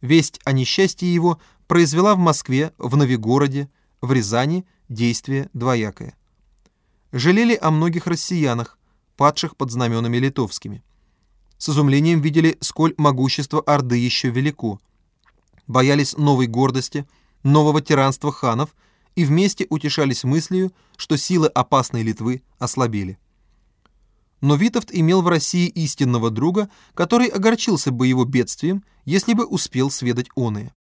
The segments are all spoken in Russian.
Весть о несчастье его произвела в Москве, в Новигороде, в Рязани действие двоякое. Жалели о многих россиянах, падших под знаменами литовскими. С изумлением видели, сколь могущество Орды еще велико. Боялись новой гордости, нового тиранства ханов и вместе утешались мыслью, что силы опасной Литвы ослабели. Но Витовт имел в России истинного друга, который огорчился бы его бедствием, если бы успел сведать оное.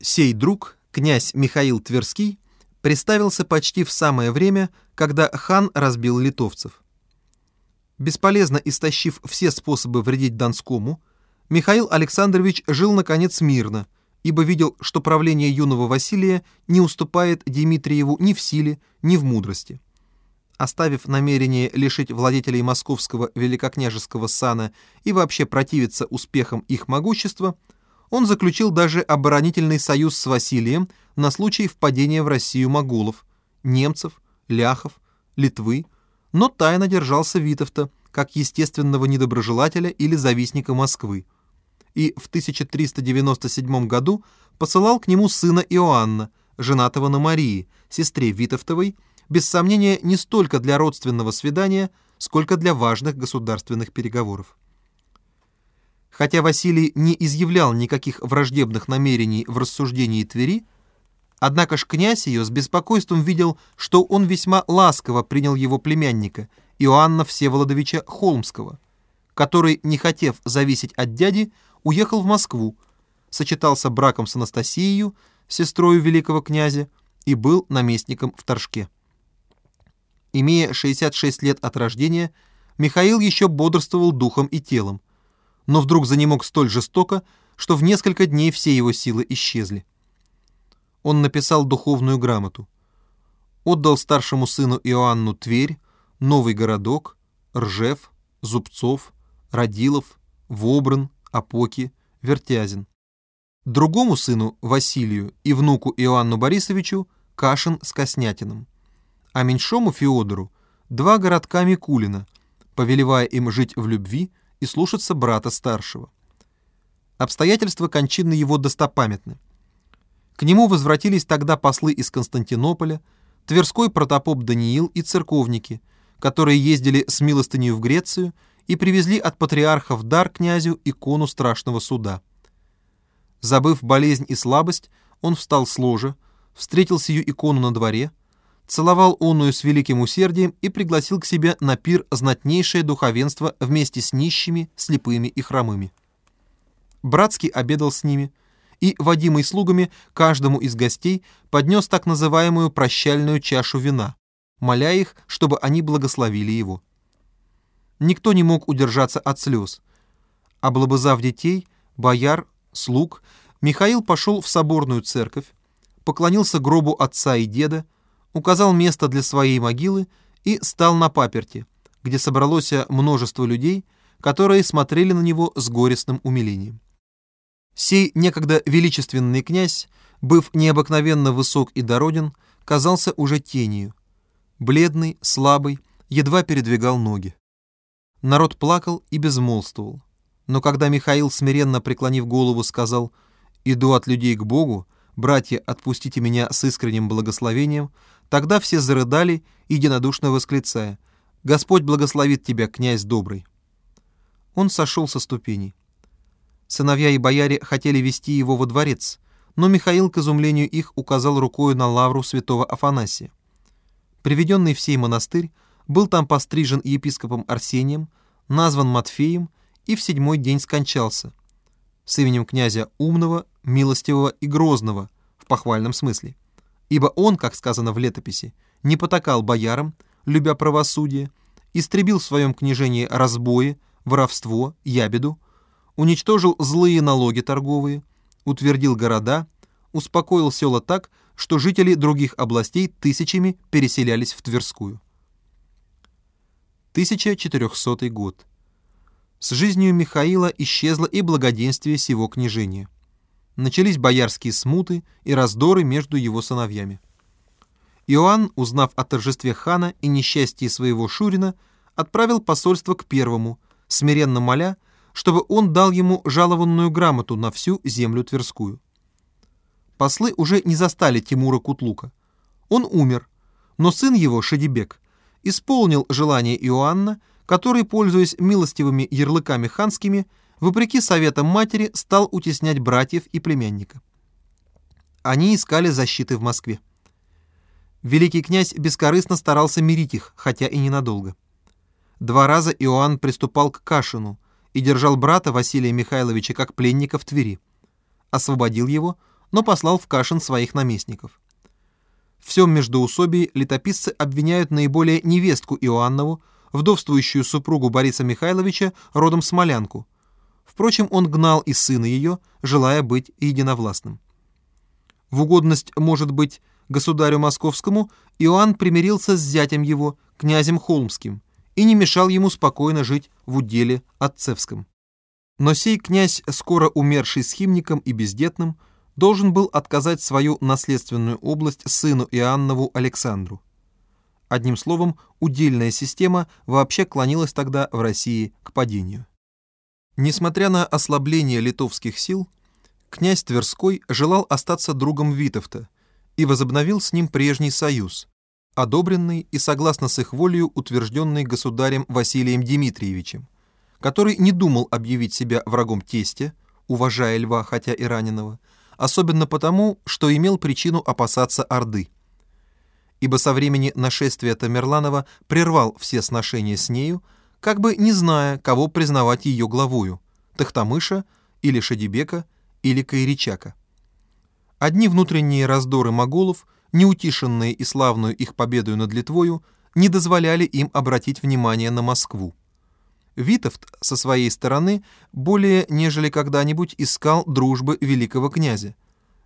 Сей друг, князь Михаил Тверский, представился почти в самое время, когда хан разбил литовцев. Бесполезно истощив все способы вредить Донскому, Михаил Александрович жил, наконец, мирно, ибо видел, что правление юного Василия не уступает Дмитриеву ни в силе, ни в мудрости. Оставив намерение лишить владетелей московского великокняжеского сана и вообще противиться успехам их могущества, он заключил даже оборонительный союз с Василием на случай впадения в Россию моголов, немцев, ляхов, Литвы, но тайно держался Витовта как естественного недоброжелателя или завистника Москвы, и в 1397 году посылал к нему сына Иоанна, женатого на Марии, сестре Витовтовой, без сомнения не столько для родственного свидания, сколько для важных государственных переговоров. Хотя Василий не изъявлял никаких враждебных намерений в рассуждении Твери, Однако ж князь ее с беспокойством видел, что он весьма ласково принял его племянника, Иоанна Всеволодовича Холмского, который, не хотев зависеть от дяди, уехал в Москву, сочетался браком с Анастасией, сестрой великого князя, и был наместником в Торжке. Имея 66 лет от рождения, Михаил еще бодрствовал духом и телом, но вдруг занемог столь жестоко, что в несколько дней все его силы исчезли он написал духовную грамоту. Отдал старшему сыну Иоанну Тверь, Новый городок, Ржев, Зубцов, Радилов, Вобран, Апоки, Вертязин. Другому сыну Василию и внуку Иоанну Борисовичу Кашин с Коснятиным. А меньшому Феодору два городка Микулина, повелевая им жить в любви и слушаться брата старшего. Обстоятельства кончины его достопамятны. К нему возвратились тогда послы из Константинополя, Тверской протопоп Даниил и церковники, которые ездили с милостынью в Грецию и привезли от патриарха в дар князю икону страшного суда. Забыв болезнь и слабость, он встал с ложа, встретил сию икону на дворе, целовал онную с великим усердием и пригласил к себе на пир знатнейшее духовенство вместе с нищими, слепыми и хромыми. Братский обедал с ними – и, водимый слугами, каждому из гостей поднес так называемую прощальную чашу вина, моля их, чтобы они благословили его. Никто не мог удержаться от слез. Облобызав детей, бояр, слуг, Михаил пошел в соборную церковь, поклонился гробу отца и деда, указал место для своей могилы и стал на паперти, где собралось множество людей, которые смотрели на него с горестным умилением. Сей некогда величественный князь, быв необыкновенно высок и дороден, казался уже тенью. Бледный, слабый, едва передвигал ноги. Народ плакал и безмолвствовал. Но когда Михаил, смиренно преклонив голову, сказал «Иду от людей к Богу, братья, отпустите меня с искренним благословением», тогда все зарыдали, единодушно восклицая «Господь благословит тебя, князь добрый». Он сошел со ступеней. Сыновья и бояре хотели вести его во дворец, но Михаил, к изумлению их, указал рукою на лавру святого Афанасия. Приведенный в сей монастырь, был там пострижен епископом Арсением, назван Матфеем и в седьмой день скончался, с именем князя умного, милостивого и грозного, в похвальном смысле. Ибо он, как сказано в летописи, не потакал боярам, любя правосудие, истребил в своем княжении разбои, воровство, ябеду, уничтожил злые налоги торговые, утвердил города, успокоил села так, что жители других областей тысячами переселялись в Тверскую. 1400 год. С жизнью Михаила исчезло и благоденствие сего княжения. Начались боярские смуты и раздоры между его сыновьями. Иоанн, узнав о торжестве хана и несчастье своего Шурина, отправил посольство к первому, смиренно моля, чтобы он дал ему жалованную грамоту на всю землю Тверскую. Послы уже не застали Тимура Кутлука. Он умер, но сын его, Шадибек, исполнил желание Иоанна, который, пользуясь милостивыми ярлыками ханскими, вопреки советам матери, стал утеснять братьев и племянника. Они искали защиты в Москве. Великий князь бескорыстно старался мирить их, хотя и ненадолго. Два раза Иоанн приступал к Кашину и держал брата Василия Михайловича как пленника в Твери. Освободил его, но послал в Кашин своих наместников. В всем междоусобии летописцы обвиняют наиболее невестку Иоаннову, вдовствующую супругу Бориса Михайловича, родом Смолянку. Впрочем, он гнал и сына ее, желая быть единовластным. В угодность, может быть, государю московскому, Иоанн примирился с зятем его, князем Холмским, и не мешал ему спокойно жить в уделе отцевском. Но сей князь, скоро умерший схимником и бездетным, должен был отказать свою наследственную область сыну Иоаннову Александру. Одним словом, удельная система вообще клонилась тогда в России к падению. Несмотря на ослабление литовских сил, князь Тверской желал остаться другом Витовта и возобновил с ним прежний союз, одобренный и согласно с их волею утвержденный государем Василием Дмитриевичем, который не думал объявить себя врагом тестя, уважая льва, хотя и раненого, особенно потому, что имел причину опасаться Орды – ибо со времени нашествия Тамерланова прервал все сношения с нею, как бы не зная, кого признавать ее главою – Тахтамыша или Шадибека или Кайричака. Одни внутренние раздоры моголов, неутишенные и славную их победою над Литвою, не дозволяли им обратить внимание на Москву. Витовт со своей стороны более нежели когда-нибудь искал дружбы великого князя,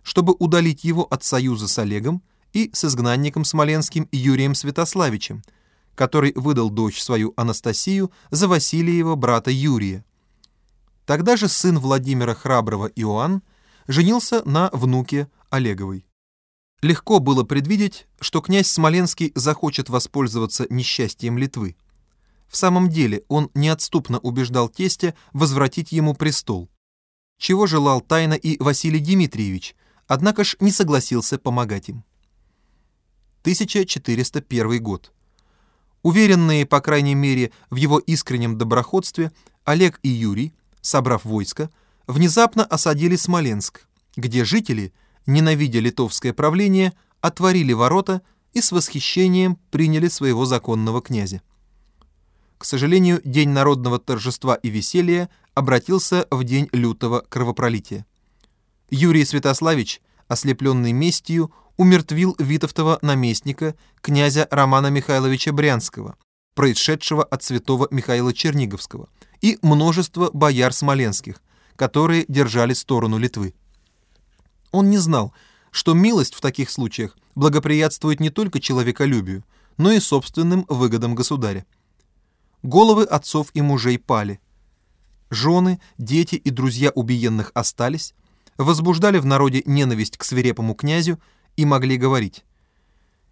чтобы удалить его от союза с Олегом и с изгнанником смоленским Юрием Святославичем, который выдал дочь свою Анастасию за Василиева брата Юрия. Тогда же сын Владимира Храброго Иоанн женился на внуке Олеговой. Легко было предвидеть, что князь Смоленский захочет воспользоваться несчастьем Литвы. В самом деле он неотступно убеждал тестя возвратить ему престол, чего желал тайно и Василий Дмитриевич, однако ж не согласился помогать им. 1401 год. Уверенные, по крайней мере, в его искреннем доброходстве, Олег и Юрий, собрав войско, внезапно осадили Смоленск, где жители, ненавидя литовское правление, отворили ворота и с восхищением приняли своего законного князя. К сожалению, день народного торжества и веселья обратился в день лютого кровопролития. Юрий Святославич, ослепленный местью, умертвил Витовтова наместника, князя Романа Михайловича Брянского, происшедшего от святого Михаила Черниговского, и множество бояр смоленских, которые держали сторону Литвы. Он не знал, что милость в таких случаях благоприятствует не только человеколюбию, но и собственным выгодам государя. Головы отцов и мужей пали. Жены, дети и друзья убиенных остались, возбуждали в народе ненависть к свирепому князю и могли говорить.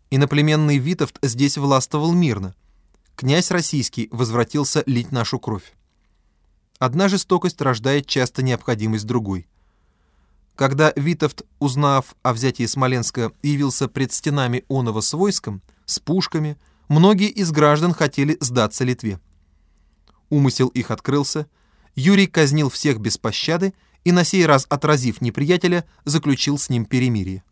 Иноплеменный Витовт здесь властвовал мирно. Князь российский возвратился лить нашу кровь. Одна жестокость рождает часто необходимость другой. Когда Витовт, узнав о взятии Смоленска, явился пред стенами Онова с войском, с пушками, многие из граждан хотели сдаться Литве. Умысел их открылся, Юрий казнил всех без пощады и на сей раз, отразив неприятеля, заключил с ним перемирие.